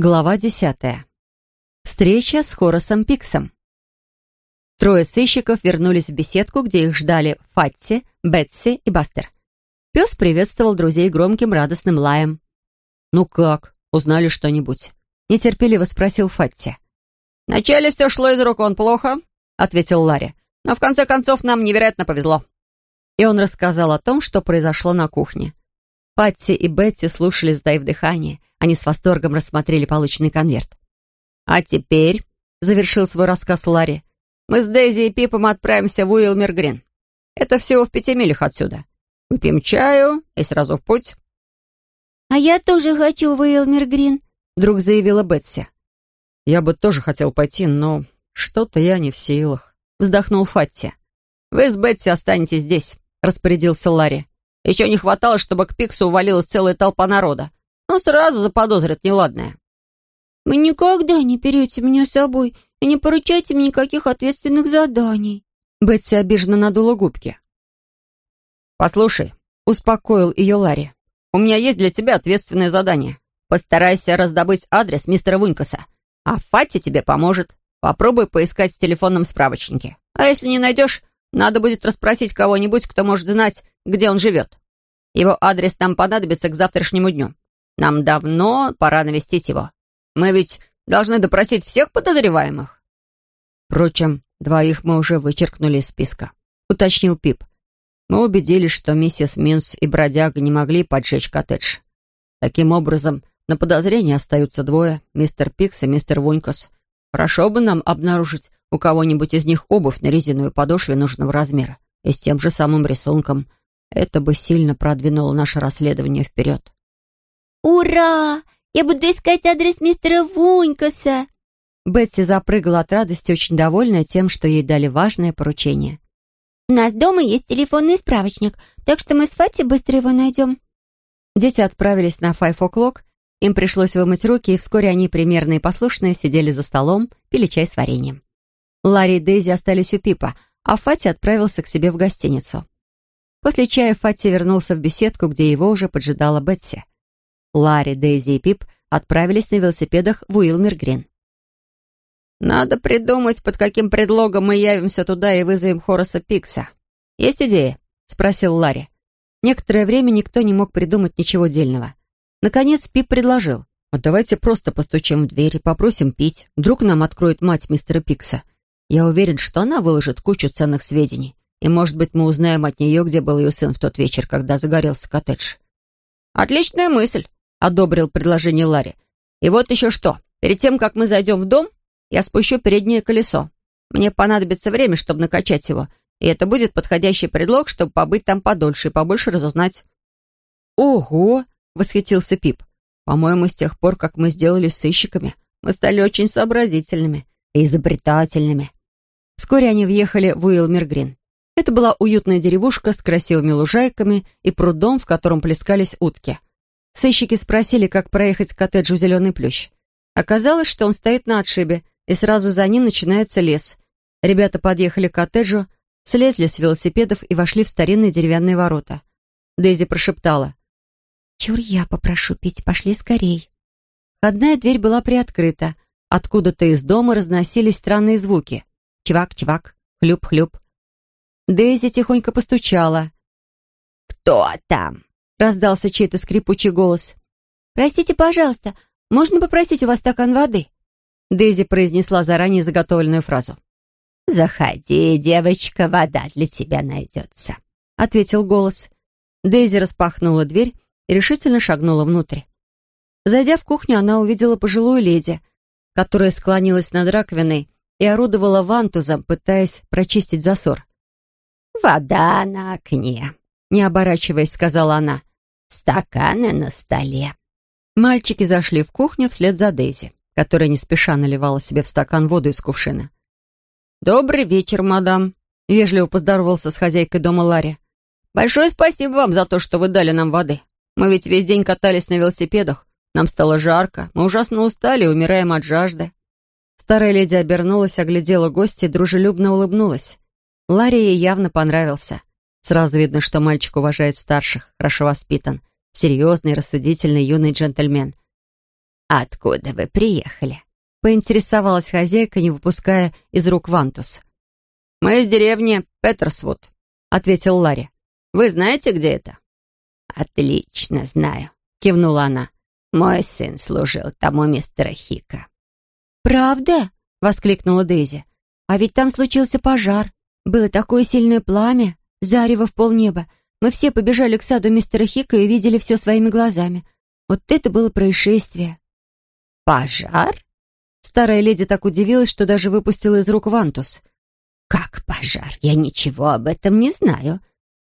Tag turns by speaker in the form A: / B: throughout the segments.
A: Глава десятая. Встреча с Хорасом Пиксом. Трое сыщиков вернулись в беседку, где их ждали Фатти, Бетси и Бастер. Пес приветствовал друзей громким радостным лаем. «Ну как? Узнали что-нибудь?» — нетерпеливо спросил Фатти.
B: «Вначале все шло из рук он плохо», — ответил Ларри. «Но в конце концов нам невероятно повезло».
A: И он рассказал о том, что произошло на кухне. Патти и Бетти слушали, сдаив дыхание. Они с восторгом рассмотрели полученный конверт.
B: «А теперь», — завершил свой рассказ Ларри, «мы с Дейзи и Пипом отправимся в Уилмер-Грин. Это всего в пяти милях отсюда. Выпьем чаю и сразу в путь».
C: «А я тоже хочу в Уилмер-Грин», — вдруг заявила Бетси.
A: «Я бы тоже хотел пойти, но что-то я не в силах», — вздохнул Фатти.
B: «Вы с Бетси останетесь здесь», — распорядился Ларри. «Еще не хватало, чтобы к Пиксу увалилась целая толпа народа. Он сразу заподозрит неладное».
C: «Вы никогда не берете меня с собой и не поручайте мне никаких ответственных заданий».
A: Бетси обиженно надула губки.
B: «Послушай», — успокоил ее Ларри, «у меня есть для тебя ответственное задание. Постарайся раздобыть адрес мистера Вунькаса, а Фати тебе поможет. Попробуй поискать в телефонном справочнике. А если не найдешь, надо будет расспросить кого-нибудь, кто может знать, где он живет. Его адрес нам понадобится к завтрашнему дню. Нам давно пора навестить его. Мы ведь должны допросить всех подозреваемых».
A: «Впрочем, двоих мы уже вычеркнули из списка», — уточнил Пип. «Мы убедились, что миссис Минс и бродяга не могли поджечь коттедж. Таким образом, на подозрении остаются двое, мистер Пикс и мистер Вунькас. Хорошо бы нам обнаружить у кого-нибудь из них обувь на резиновой подошве нужного размера и с тем же самым рисунком. Это бы сильно продвинуло наше расследование вперед».
C: «Ура! Я буду искать адрес мистера Вунькаса!»
A: Бетси запрыгала от радости, очень довольная тем, что ей дали важное поручение.
C: «У нас дома есть телефонный справочник, так что мы с Фати быстро его найдем».
A: Дети отправились на Five O'Clock. Им пришлось вымыть руки, и вскоре они, примерные и послушные, сидели за столом, пили чай с вареньем. Ларри и Дейзи остались у Пипа, а Фати отправился к себе в гостиницу. После чая Фати вернулся в беседку, где его уже поджидала Бетси. Ларри, Дейзи и Пип отправились на велосипедах в Уилмер-Грин.
B: «Надо придумать, под каким предлогом мы явимся туда и вызовем Хораса Пикса. Есть идея?» — спросил Ларри.
A: Некоторое время никто не мог придумать ничего дельного. Наконец Пип предложил. «Вот давайте просто постучим в дверь и попросим пить. Вдруг нам откроет мать мистера Пикса. Я уверен, что она выложит кучу ценных сведений. И, может быть, мы узнаем от нее, где был ее сын в тот вечер, когда загорелся коттедж».
B: «Отличная мысль», — одобрил предложение Ларри. «И вот еще что. Перед тем, как мы зайдем в дом, я спущу переднее колесо. Мне понадобится время, чтобы накачать его, и это будет подходящий предлог, чтобы побыть там подольше и побольше разузнать».
A: «Ого!» — восхитился Пип. «По-моему, с тех пор, как мы сделали сыщиками, мы стали очень сообразительными и изобретательными». Вскоре они въехали в Уилмер-Грин. Это была уютная деревушка с красивыми лужайками и прудом, в котором плескались утки. Сыщики спросили, как проехать к коттеджу «Зеленый плющ». Оказалось, что он стоит на отшибе, и сразу за ним начинается лес. Ребята подъехали к коттеджу, слезли с велосипедов и вошли в старинные деревянные ворота. Дейзи прошептала.
C: «Чур, я попрошу пить, пошли скорей».
A: Одна дверь была приоткрыта. Откуда-то из дома разносились странные звуки. Чвак-чвак, хлюп-хлюп. Дейзи тихонько постучала.
B: «Кто там?»
A: — раздался чей-то скрипучий голос.
C: «Простите, пожалуйста, можно попросить у вас стакан воды?»
A: Дейзи произнесла заранее заготовленную фразу.
B: «Заходи, девочка, вода для тебя найдется», —
A: ответил голос. Дейзи распахнула дверь и решительно шагнула внутрь. Зайдя в кухню, она увидела пожилую леди, которая склонилась над раковиной и орудовала вантузом, пытаясь прочистить засор.
B: «Вода на окне», — не оборачиваясь, сказала она. «Стаканы на столе».
A: Мальчики зашли в кухню вслед за Дейзи, которая не спеша наливала себе в стакан воду из кувшина. «Добрый вечер, мадам», — вежливо поздоровался с хозяйкой дома Ларри. «Большое спасибо вам за то, что вы дали нам воды. Мы ведь весь день катались на велосипедах. Нам стало жарко, мы ужасно устали и умираем от жажды». Старая леди обернулась, оглядела гостя и дружелюбно улыбнулась. Ларри ей явно понравился. Сразу видно, что мальчик уважает старших, хорошо воспитан, серьезный, рассудительный юный джентльмен.
B: откуда вы приехали?» — поинтересовалась хозяйка, не выпуская из рук Вантус.
A: «Мы из деревни Петерсвуд», — ответил Ларри. «Вы знаете, где это?»
B: «Отлично знаю», — кивнула она. «Мой сын служил тому мистера Хика».
C: «Правда?» — воскликнула Дейзи. «А ведь там случился пожар. Было такое сильное пламя, зарево в полнеба. Мы все побежали к саду мистера Хика и видели все своими глазами. Вот это было происшествие».
B: «Пожар?»
C: Старая леди так удивилась, что даже выпустила из рук вантус.
B: «Как пожар? Я ничего об этом не знаю.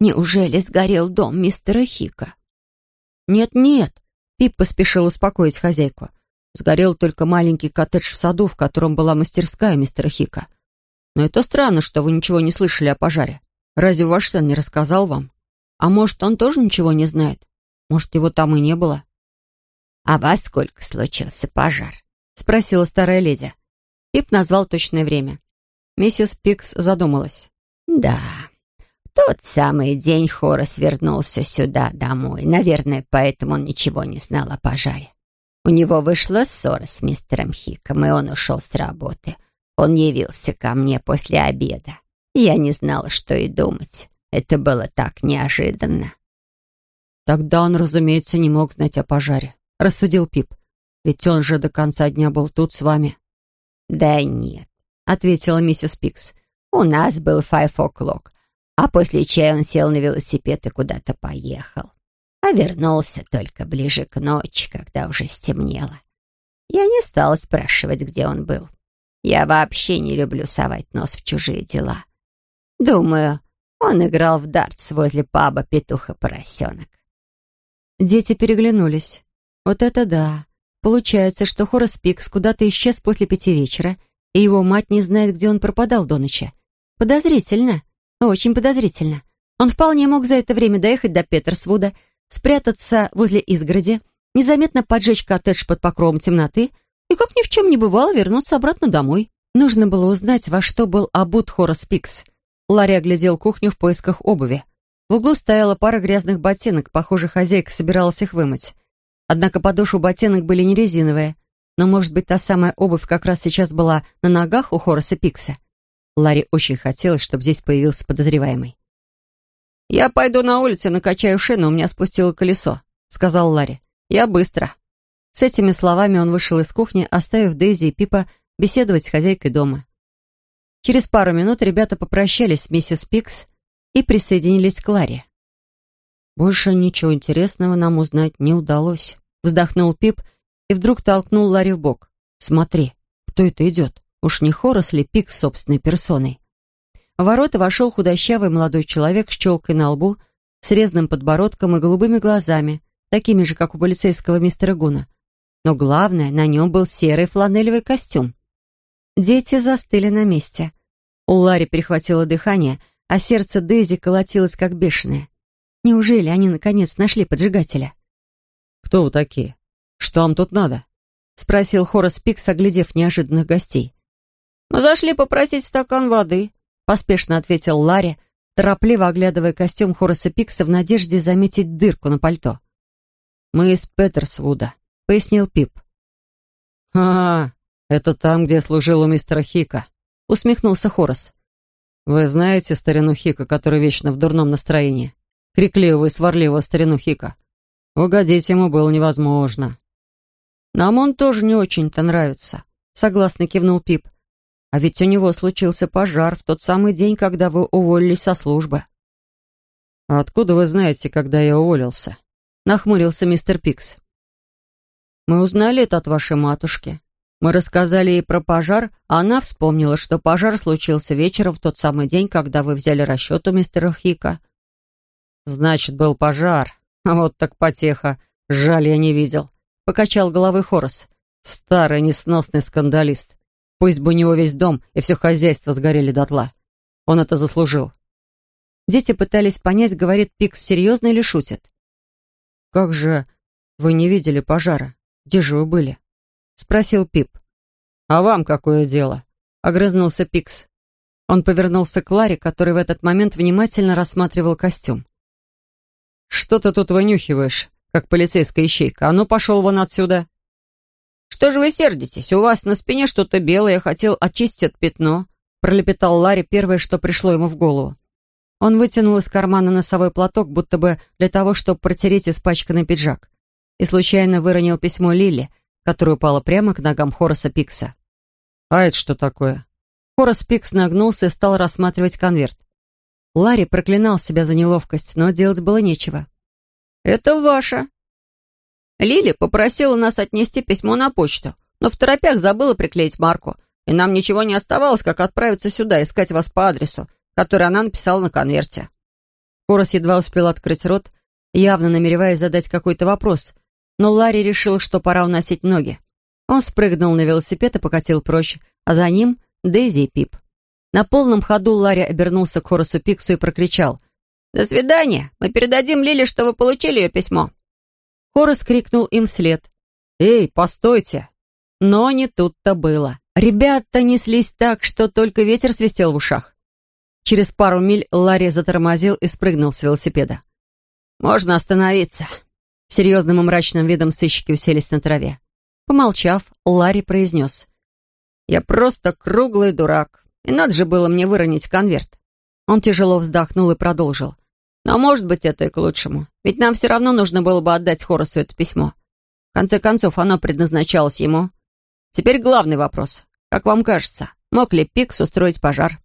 B: Неужели сгорел дом мистера Хика?»
A: «Нет-нет», — Пип поспешил успокоить хозяйку. Сгорел только маленький коттедж в саду, в котором была мастерская мистера Хика. Но это странно, что вы ничего не слышали о пожаре. Разве ваш сын не рассказал вам? А может, он тоже ничего не знает? Может, его там и не было?
B: «А во сколько случился пожар?»
A: — спросила старая леди. Пип назвал точное время. Миссис Пикс задумалась.
B: «Да, тот самый день Хорас вернулся сюда, домой. Наверное, поэтому он ничего не знал о пожаре. У него вышла ссора с мистером Хиком, и он ушел с работы. Он явился ко мне после обеда. Я не знала, что и думать. Это было так неожиданно.
A: «Тогда он, разумеется, не мог знать о пожаре», — рассудил Пип. «Ведь он же до конца дня был тут с вами».
B: «Да нет», — ответила миссис Пикс. «У нас был five o'clock, а после чая он сел на велосипед и куда-то поехал а вернулся только ближе к ночи, когда уже стемнело. Я не стала спрашивать, где он был. Я вообще не люблю совать нос в чужие дела. Думаю, он играл в дартс возле паба «Петуха-поросенок».
A: Дети переглянулись. Вот это да. Получается, что Хорас Пикс куда-то исчез после пяти вечера, и его мать не знает, где он пропадал до ночи. Подозрительно. Очень подозрительно. Он вполне мог за это время доехать до Петерсвуда, спрятаться возле изгороди, незаметно поджечь коттедж под покровом темноты и, как ни в чем не бывало, вернуться обратно домой. Нужно было узнать, во что был обут Хорас Пикс. Ларри оглядел кухню в поисках обуви. В углу стояла пара грязных ботинок, похоже, хозяйка собиралась их вымыть. Однако подошвы ботинок были не резиновые, но, может быть, та самая обувь как раз сейчас была на ногах у Хораса Пикса. Ларри очень хотелось, чтобы здесь появился подозреваемый. «Я пойду на улицу, накачаю шину, у меня спустило колесо», — сказал Ларри. «Я быстро». С этими словами он вышел из кухни, оставив Дейзи и Пипа беседовать с хозяйкой дома. Через пару минут ребята попрощались с миссис Пикс и присоединились к Ларе. «Больше ничего интересного нам узнать не удалось», — вздохнул Пип и вдруг толкнул Ларри в бок. «Смотри, кто это идет? Уж не Хорос ли Пикс собственной персоной?» В ворота вошел худощавый молодой человек с челкой на лбу, с резным подбородком и голубыми глазами, такими же, как у полицейского мистера Гуна. Но главное, на нем был серый фланелевый костюм. Дети застыли на месте. У Ларри перехватило дыхание, а сердце Дейзи колотилось как бешеное. Неужели они наконец нашли поджигателя?
D: «Кто вы такие? Что вам тут надо?»
A: — спросил Хорас Пикс, оглядев неожиданных гостей.
B: «Мы зашли попросить стакан воды»,
A: поспешно ответил Ларри, торопливо оглядывая костюм Хораса Пикса в надежде заметить дырку на пальто.
D: «Мы из Петерсвуда», — пояснил Пип.
A: «А,
D: это там, где служил у мистера Хика», — усмехнулся Хорас. «Вы знаете старину Хика, который вечно в дурном настроении? Крикливого и сварливого старину Хика. Угодить ему было невозможно».
A: «Нам он тоже не очень-то нравится», — согласно кивнул Пип. А ведь у него случился пожар в тот самый день, когда вы уволились со службы.
D: «А откуда вы знаете, когда я уволился?» — нахмурился мистер Пикс.
A: «Мы узнали это от вашей матушки. Мы рассказали ей про пожар, а она вспомнила, что пожар случился вечером в тот самый день, когда вы взяли расчет у мистера Хика».
D: «Значит, был пожар. А вот так потеха. Жаль, я не видел», — покачал головой Хорос. «Старый несносный скандалист. Пусть бы у него весь дом и все хозяйство сгорели дотла. Он это заслужил.
A: Дети пытались понять, говорит Пикс серьезно или шутит.
D: «Как же вы не видели пожара? Где же вы были?» — спросил Пип. «А вам какое дело?» — огрызнулся Пикс. Он повернулся к Ларе, который в этот момент внимательно рассматривал костюм. «Что ты тут вынюхиваешь, как полицейская ищейка? А ну, пошел вон отсюда!»
B: «Что же вы сердитесь? У вас на спине что-то белое, я хотел очистить пятно», пролепетал Ларри первое, что пришло ему в голову. Он вытянул из кармана носовой платок, будто бы для того, чтобы протереть испачканный пиджак, и случайно выронил письмо Лили, которое упало прямо к ногам Хораса Пикса. «А это что такое?» Хорас Пикс нагнулся и стал рассматривать конверт. Ларри проклинал себя за неловкость, но делать было нечего. «Это ваше». Лили попросила нас отнести письмо на почту, но в торопях забыла приклеить марку, и нам ничего не оставалось, как отправиться сюда, искать вас по адресу, который она написала на конверте. Хорас едва успел открыть рот, явно намереваясь задать какой-то вопрос, но Ларри решил, что пора уносить ноги. Он спрыгнул на велосипед и покатил прочь, а за ним Дейзи и Пип. На полном ходу Ларри обернулся к Хорасу Пиксу и прокричал. «До свидания! Мы передадим Лиле, что вы получили ее письмо!» Хорас крикнул им вслед. «Эй, постойте!» Но не тут-то было. Ребята неслись так, что только ветер свистел в ушах. Через пару миль Ларри затормозил и спрыгнул с велосипеда. «Можно остановиться!» Серьезным и мрачным видом сыщики уселись на траве. Помолчав, Ларри произнес. «Я просто круглый дурак, и надо же было мне выронить конверт». Он тяжело вздохнул и продолжил. «Но может быть это и к лучшему, ведь нам все равно нужно было бы отдать Хоросу это письмо. В конце концов, оно предназначалось ему. Теперь главный вопрос. Как вам кажется, мог ли Пикс устроить пожар?»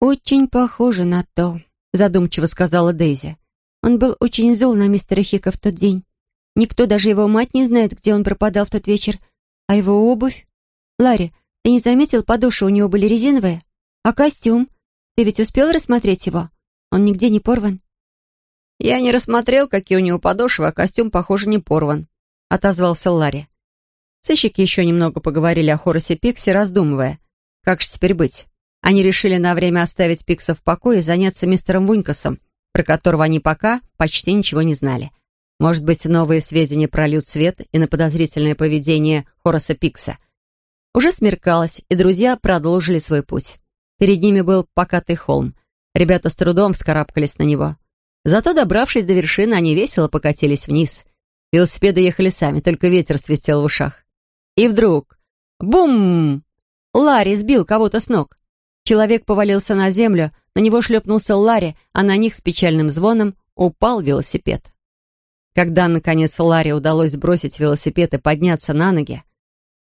C: «Очень похоже на то», — задумчиво сказала Дейзи. «Он был очень зол на мистера Хика в тот день. Никто, даже его мать, не знает, где он пропадал в тот вечер. А его обувь? Ларри, ты не заметил, подошвы у него были резиновые? А костюм? Ты ведь успел рассмотреть его? Он нигде не порван?»
B: «Я не рассмотрел, какие у него подошвы, а костюм, похоже, не порван», — отозвался Ларри. Сыщики еще немного поговорили о Хоросе Пиксе, раздумывая, как же теперь быть. Они решили на время оставить Пикса в покое и заняться мистером Вунькасом, про которого они пока почти ничего не знали. Может быть, новые сведения прольют свет и на подозрительное поведение Хораса Пикса. Уже смеркалось, и друзья продолжили свой путь. Перед ними был покатый холм. Ребята с трудом вскарабкались на него. Зато, добравшись до вершины, они весело покатились вниз. Велосипеды ехали сами, только ветер свистел в ушах. И вдруг... Бум! Ларри сбил кого-то с ног. Человек повалился на землю, на него шлепнулся Ларри, а на них с печальным звоном упал велосипед. Когда, наконец, Ларри удалось сбросить велосипед и подняться на ноги,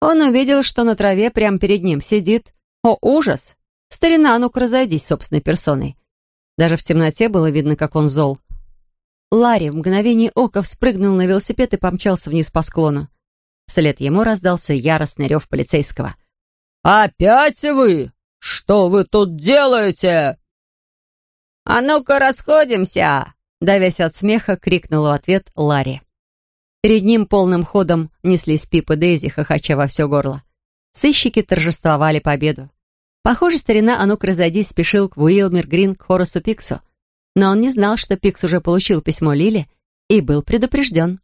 B: он увидел, что на траве прямо перед ним сидит... О, ужас! Старина, ну-ка разойдись собственной персоной. Даже в темноте было видно, как он зол. Ларри в мгновение ока вспрыгнул на велосипед и помчался вниз по склону. Вслед ему раздался яростный рев полицейского. «Опять вы? Что вы тут делаете?» «А ну-ка расходимся!» Давясь от смеха, крикнул в ответ Ларри. Перед ним полным ходом неслись Пип и Дейзи, хохоча во все горло. Сыщики торжествовали победу. Похоже, старина «А ну-ка разойдись» спешил к Уилмер Грин к Хорасу Пиксу. Но он не знал, что Пикс уже получил письмо Лили и был предупрежден.